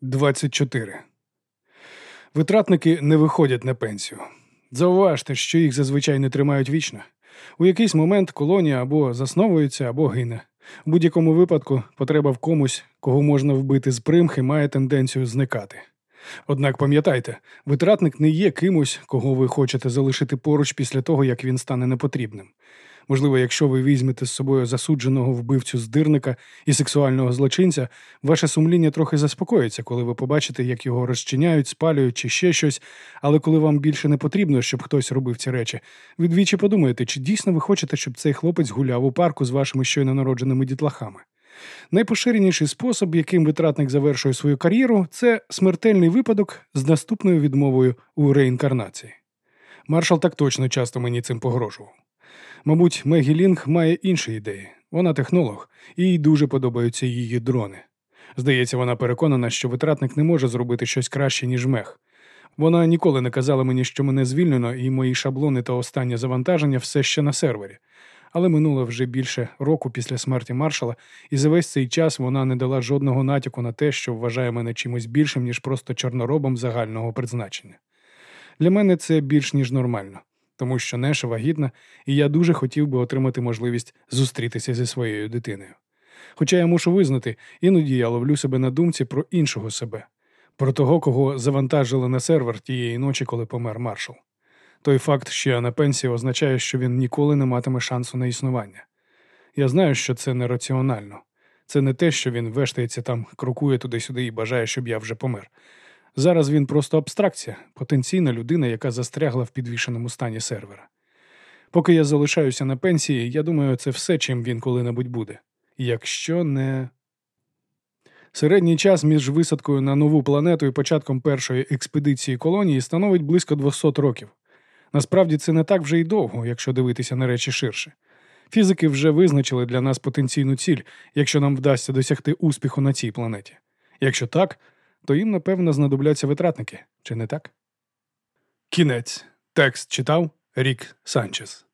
24. Витратники не виходять на пенсію. Зауважте, що їх зазвичай не тримають вічно. У якийсь момент колонія або засновується, або гине. У будь-якому випадку потреба в комусь, кого можна вбити з примхи, має тенденцію зникати. Однак пам'ятайте, витратник не є кимось, кого ви хочете залишити поруч після того, як він стане непотрібним. Можливо, якщо ви візьмете з собою засудженого вбивцю здирника і сексуального злочинця, ваше сумління трохи заспокоїться, коли ви побачите, як його розчиняють, спалюють чи ще щось. Але коли вам більше не потрібно, щоб хтось робив ці речі, ви двічі подумаєте, чи дійсно ви хочете, щоб цей хлопець гуляв у парку з вашими щойно народженими дітлахами. Найпоширеніший спосіб, яким витратник завершує свою кар'єру, це смертельний випадок з наступною відмовою у реінкарнації. Маршал так точно часто мені цим погрожував. Мабуть, Мегі Лінг має інші ідеї. Вона технолог, і їй дуже подобаються її дрони. Здається, вона переконана, що витратник не може зробити щось краще, ніж мех. Вона ніколи не казала мені, що мене звільнено, і мої шаблони та останнє завантаження все ще на сервері. Але минуло вже більше року після смерті маршала, і за весь цей час вона не дала жодного натяку на те, що вважає мене чимось більшим, ніж просто чорноробом загального призначення. Для мене це більш ніж нормально тому що Неша вагітна, і я дуже хотів би отримати можливість зустрітися зі своєю дитиною. Хоча я мушу визнати, іноді я ловлю себе на думці про іншого себе, про того, кого завантажили на сервер тієї ночі, коли помер маршал. Той факт, що я на пенсії, означає, що він ніколи не матиме шансу на існування. Я знаю, що це нераціонально. Це не те, що він вештається там, крокує туди-сюди і бажає, щоб я вже помер. Зараз він просто абстракція, потенційна людина, яка застрягла в підвішеному стані сервера. Поки я залишаюся на пенсії, я думаю, це все, чим він коли-небудь буде. Якщо не. Середній час між висадкою на нову планету і початком першої експедиції колонії становить близько 200 років. Насправді це не так вже й довго, якщо дивитися на речі ширше. Фізики вже визначили для нас потенційну ціль, якщо нам вдасться досягти успіху на цій планеті. Якщо так, то їм, напевно, знадобляться витратники, чи не так? Кінець. Текст читав Рік Санчес.